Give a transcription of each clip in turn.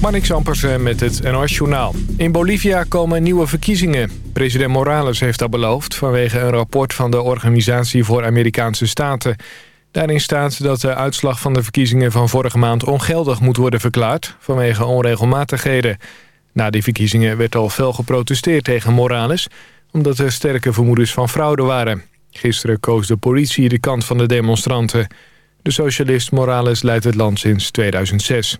Marnix Ampersen met het NOS Journaal. In Bolivia komen nieuwe verkiezingen. President Morales heeft dat beloofd vanwege een rapport van de Organisatie voor Amerikaanse Staten. Daarin staat dat de uitslag van de verkiezingen van vorige maand ongeldig moet worden verklaard vanwege onregelmatigheden. Na die verkiezingen werd al fel geprotesteerd tegen Morales omdat er sterke vermoedens van fraude waren. Gisteren koos de politie de kant van de demonstranten. De socialist Morales leidt het land sinds 2006.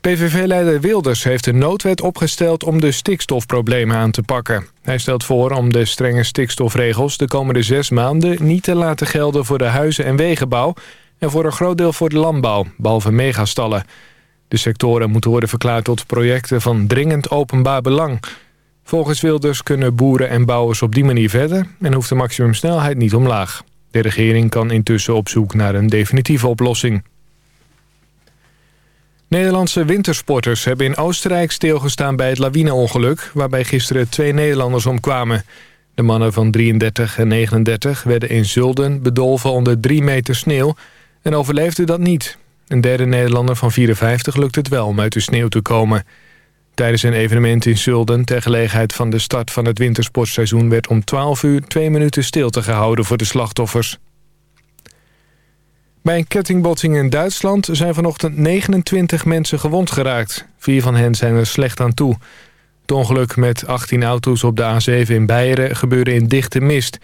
PVV-leider Wilders heeft een noodwet opgesteld om de stikstofproblemen aan te pakken. Hij stelt voor om de strenge stikstofregels de komende zes maanden niet te laten gelden voor de huizen- en wegenbouw en voor een groot deel voor de landbouw, behalve megastallen. De sectoren moeten worden verklaard tot projecten van dringend openbaar belang. Volgens Wilders kunnen boeren en bouwers op die manier verder en hoeft de maximumsnelheid niet omlaag. De regering kan intussen op zoek naar een definitieve oplossing. Nederlandse wintersporters hebben in Oostenrijk stilgestaan bij het lawineongeluk... waarbij gisteren twee Nederlanders omkwamen. De mannen van 33 en 39 werden in Zulden bedolven onder 3 meter sneeuw... en overleefden dat niet. Een derde Nederlander van 54 lukt het wel om uit de sneeuw te komen. Tijdens een evenement in Zulden ter gelegenheid van de start van het wintersportseizoen... werd om 12 uur twee minuten stilte gehouden voor de slachtoffers. Bij een kettingbotsing in Duitsland zijn vanochtend 29 mensen gewond geraakt. Vier van hen zijn er slecht aan toe. Het ongeluk met 18 auto's op de A7 in Beieren gebeurde in dichte mist.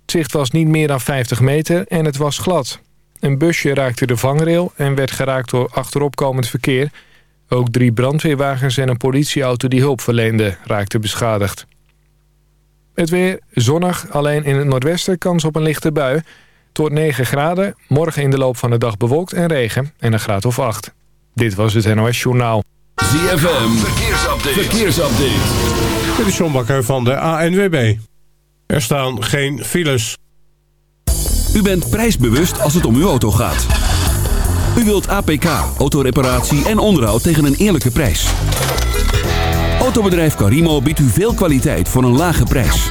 Het zicht was niet meer dan 50 meter en het was glad. Een busje raakte de vangrail en werd geraakt door achteropkomend verkeer. Ook drie brandweerwagens en een politieauto die hulp verleende raakten beschadigd. Het weer zonnig, alleen in het noordwesten kans op een lichte bui... Tot 9 graden, morgen in de loop van de dag bewolkt en regen en een graad of 8. Dit was het NOS Journaal. ZFM, verkeersupdate. verkeersupdate. Dit is John Bakker van de ANWB. Er staan geen files. U bent prijsbewust als het om uw auto gaat. U wilt APK, autoreparatie en onderhoud tegen een eerlijke prijs. Autobedrijf Carimo biedt u veel kwaliteit voor een lage prijs.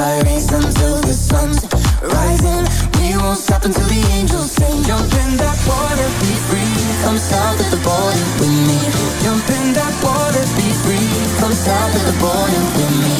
I race until the sun's rising. We won't stop until the angels sing. Jump in that water, be free Come the border with me. Jump in that water, be free Come south at the border with me.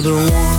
the one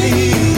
praising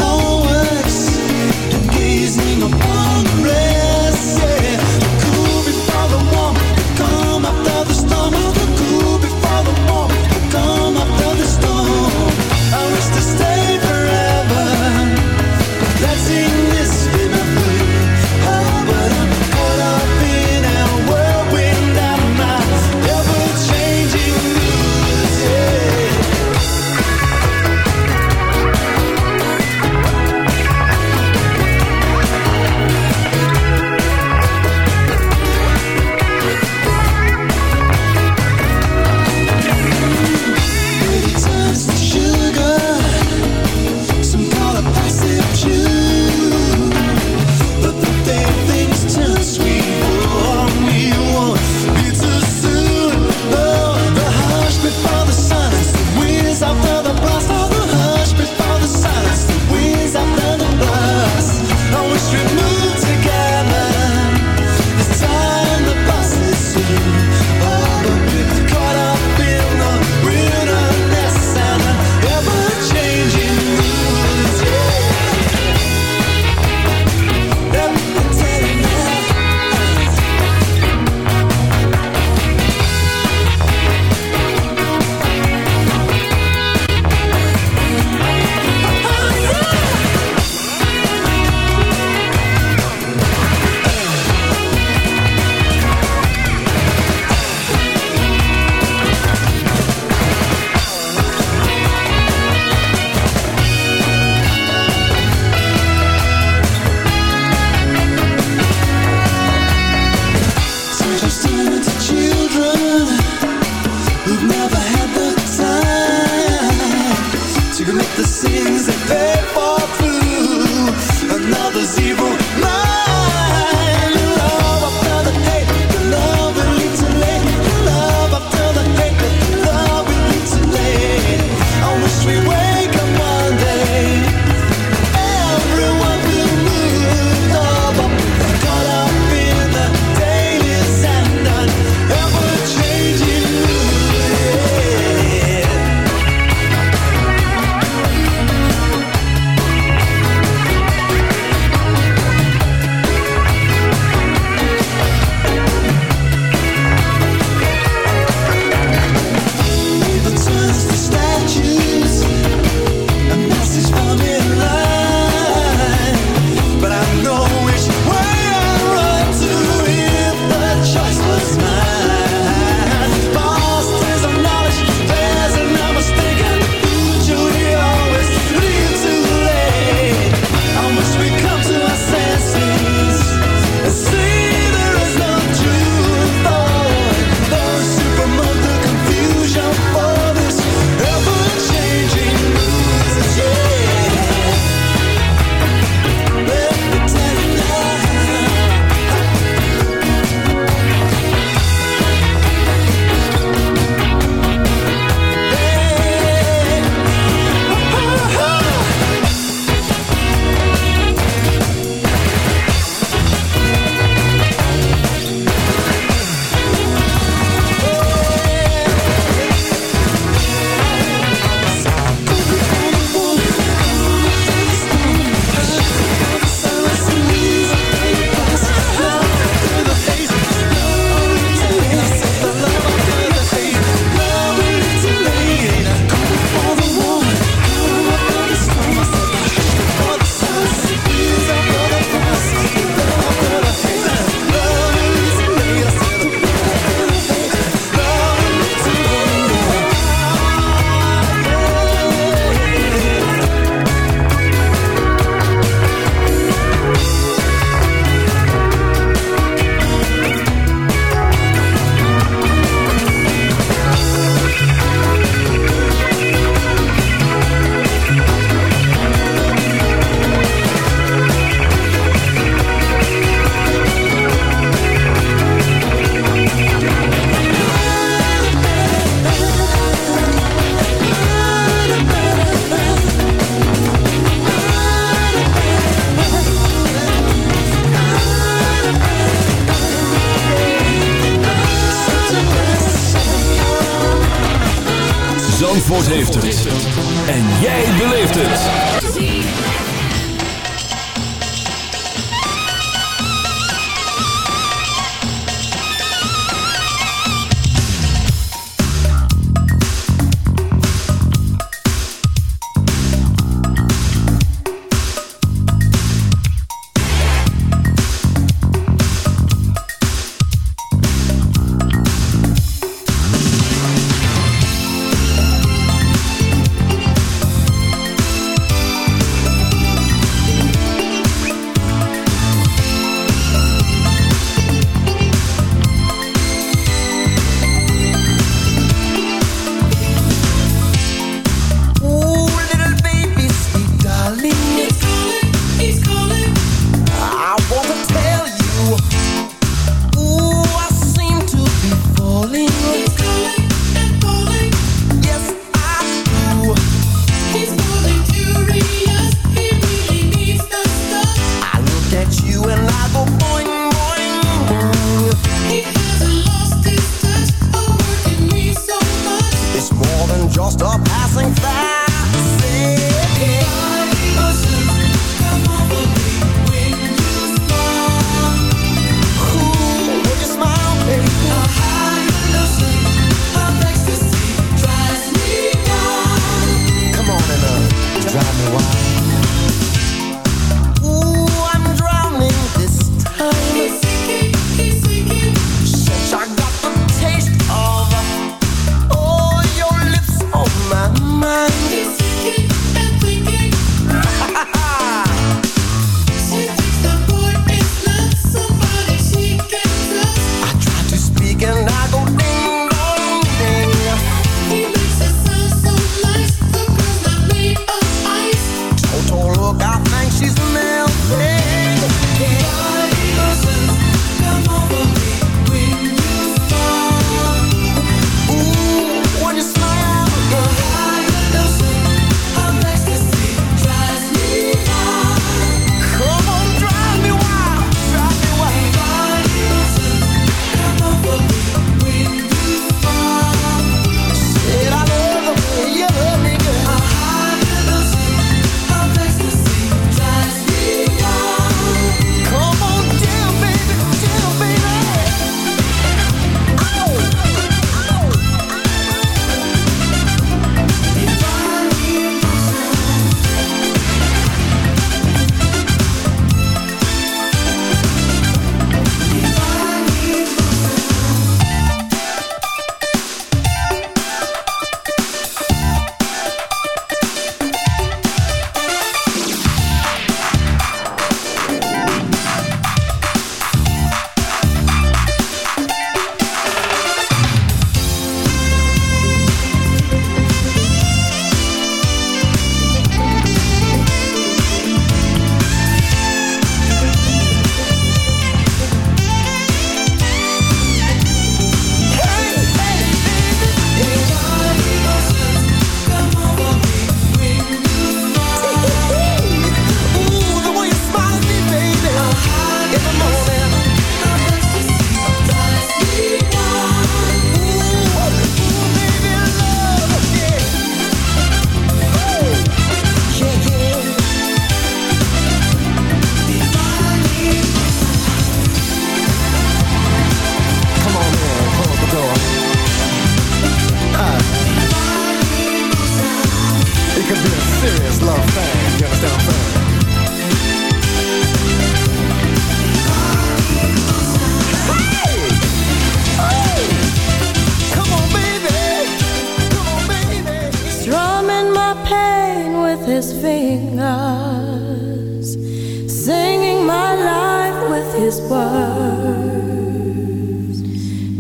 to commit the sins that they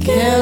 killing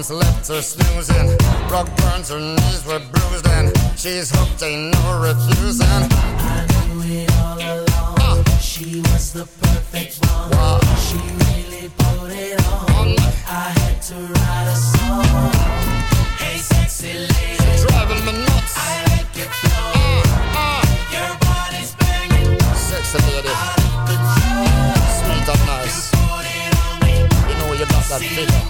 Performance left her snoozing. Rock burns, her knees were bruised, and she's hooked, ain't no refusing. I knew it all along. She was the perfect one. She really put it on. I had to write a song. Hey, sexy lady. Driving me nuts. I like your flow. Ah, ah. Your body's banging. Sexy lady. Sweet and nice. You know you got that figure.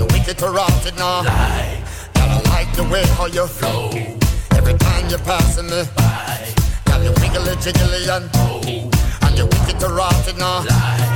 You wicked to rot it now. I like the way how you flow. Every time you're passing me by. Girl, you wiggly jiggly and oh, and you wicked to rot it now. Lie.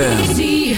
ZFM.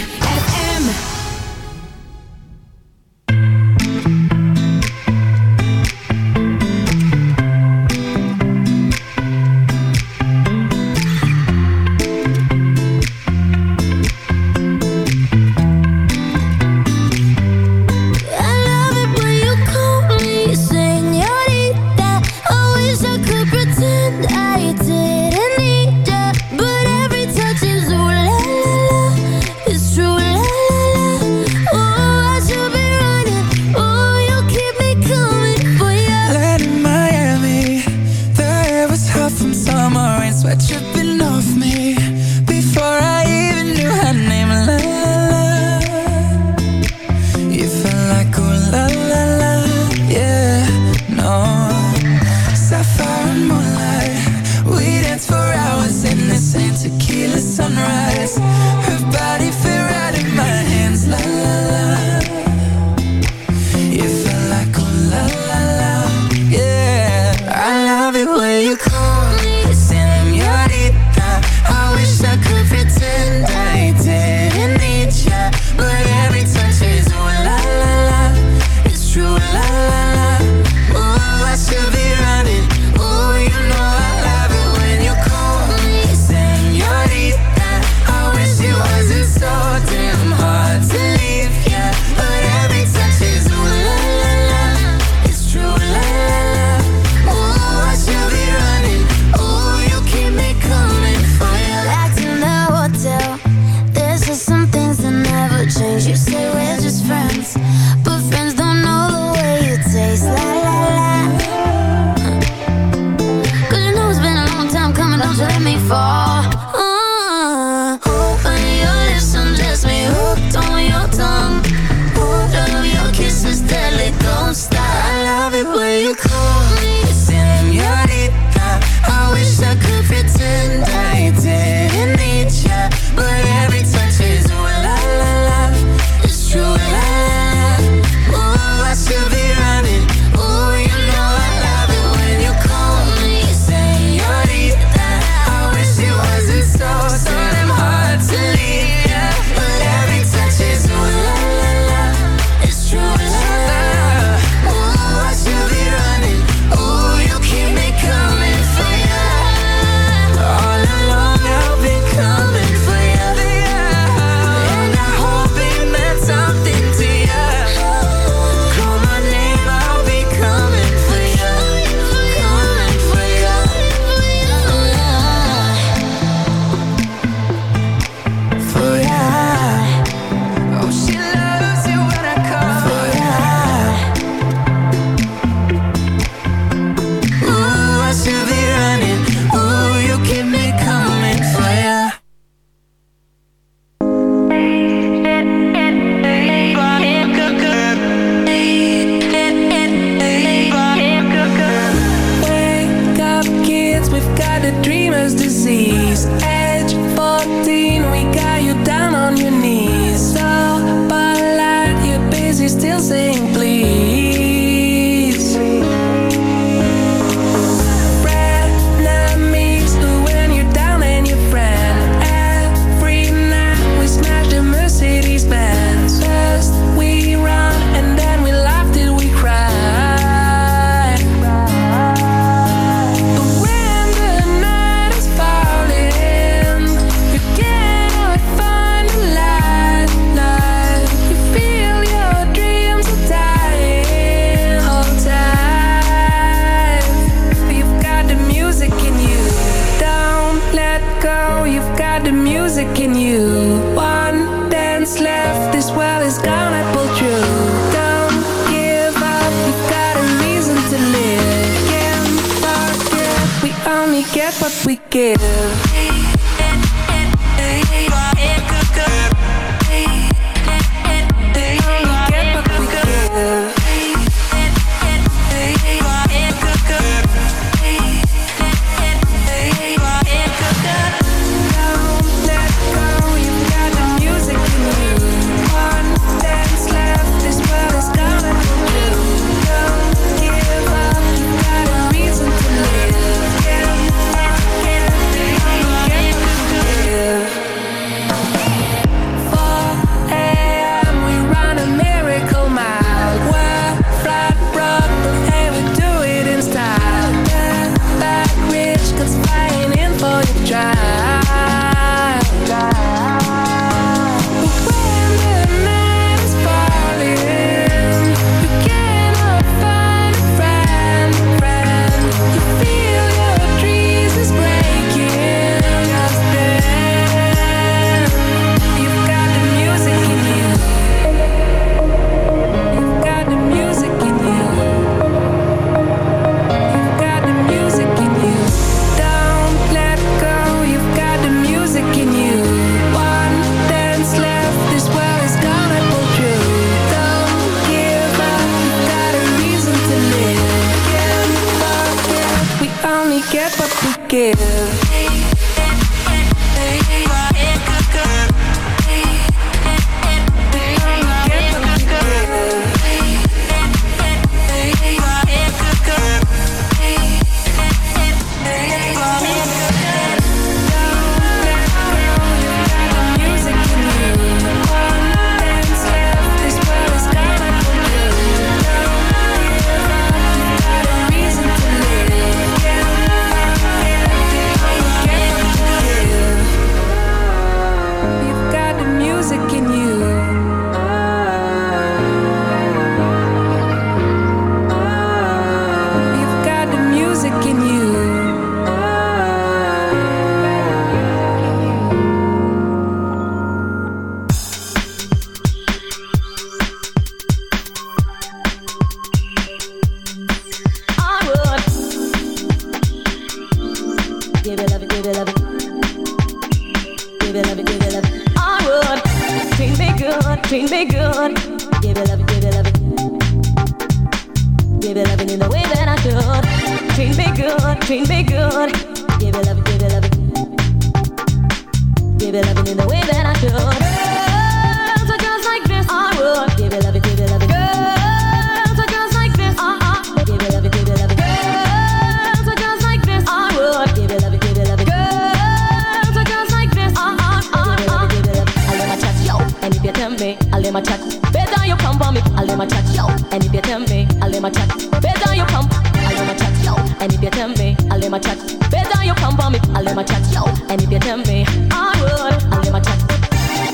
my chat. Better you come, I let my chat. Yo, and if you tell me, I let my chat. Better you come for me, I let my chat. Yo, and if you tell me, I would, I let my chat.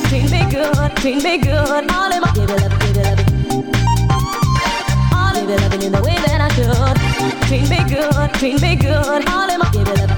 Clean me good, clean me good. I let my give it up, give it up. I live it up in the way that I should. Clean me good, clean me good. I let my give it up.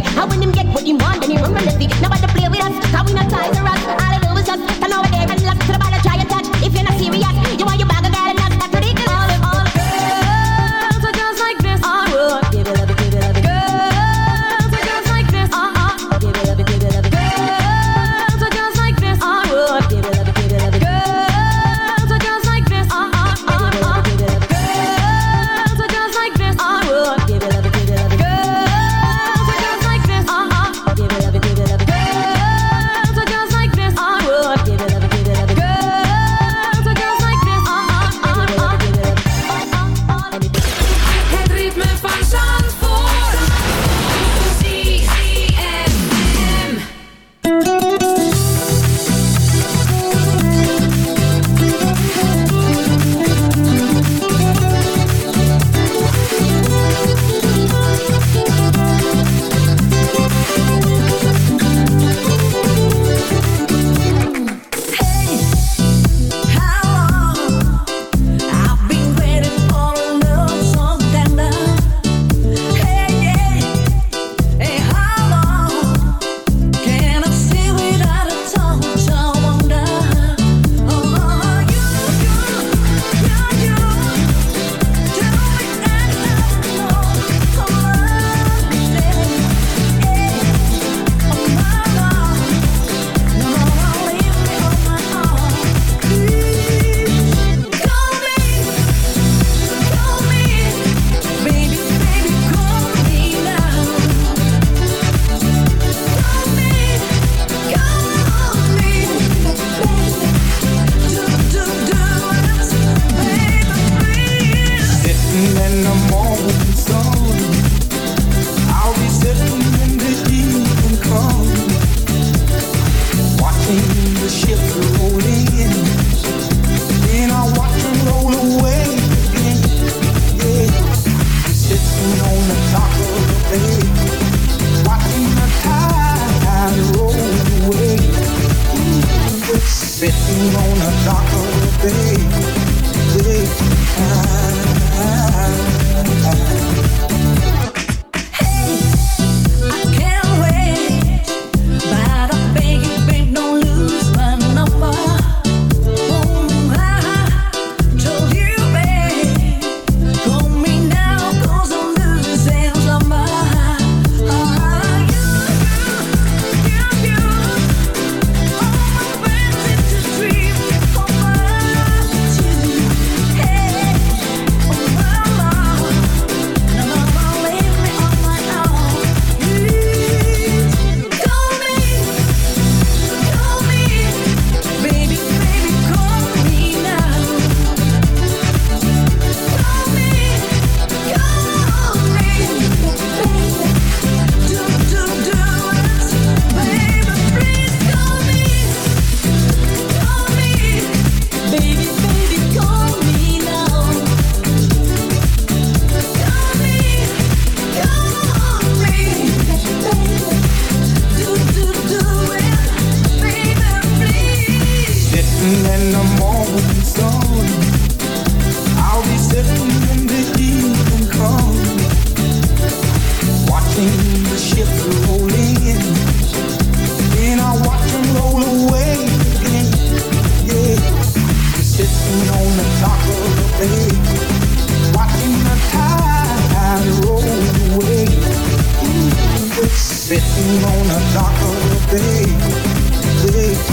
I when him get what he want. on a darker day. sitting on a dock of the bay. bay.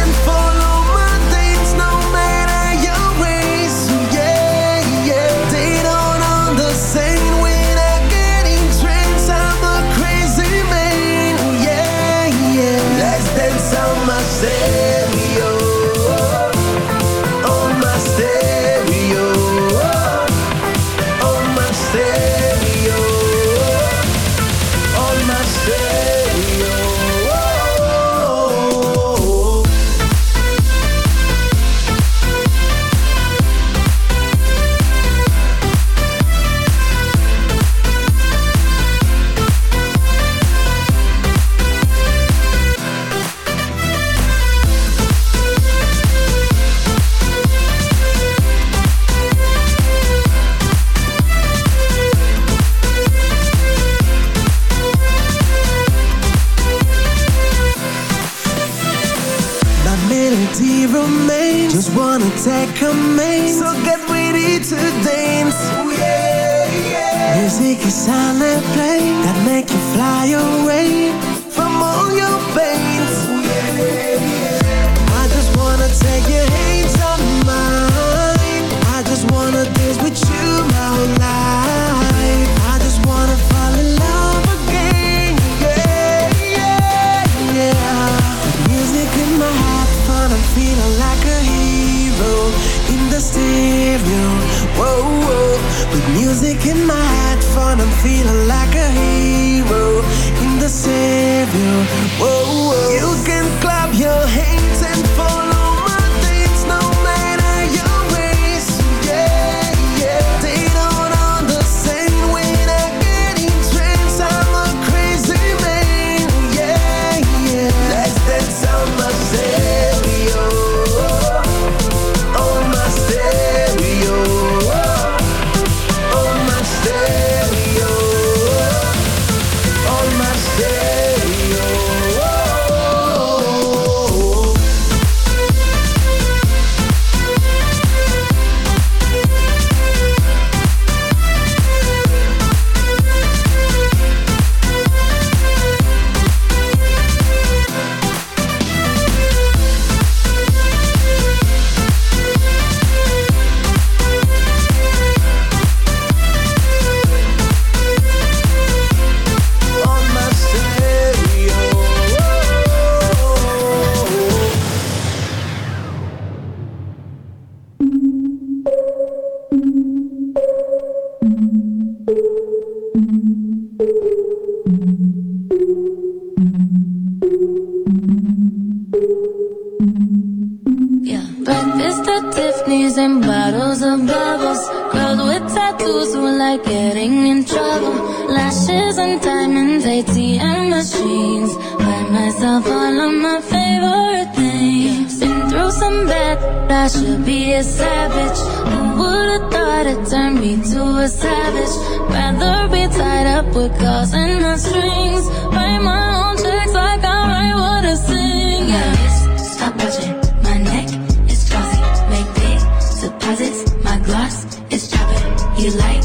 games, ATM machines. Buy myself all of my favorite things. Been through some bad, I should be a savage. Who would've thought it turned me to a savage? Rather be tied up with calls and the strings. Write my own checks like I write what I sing. Yeah. My stop watching. My neck is glossy. Make big deposits. My gloss is chopping. You like.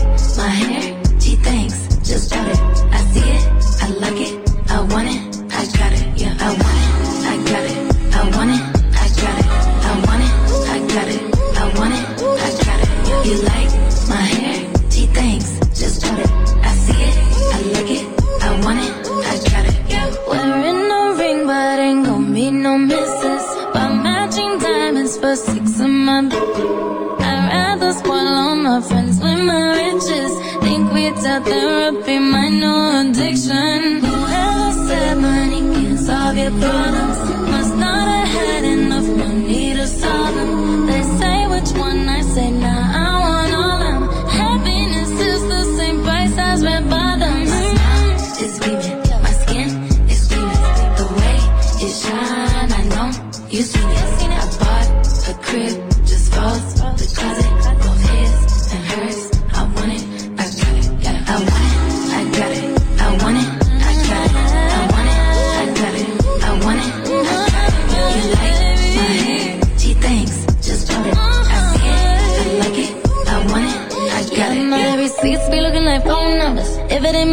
Run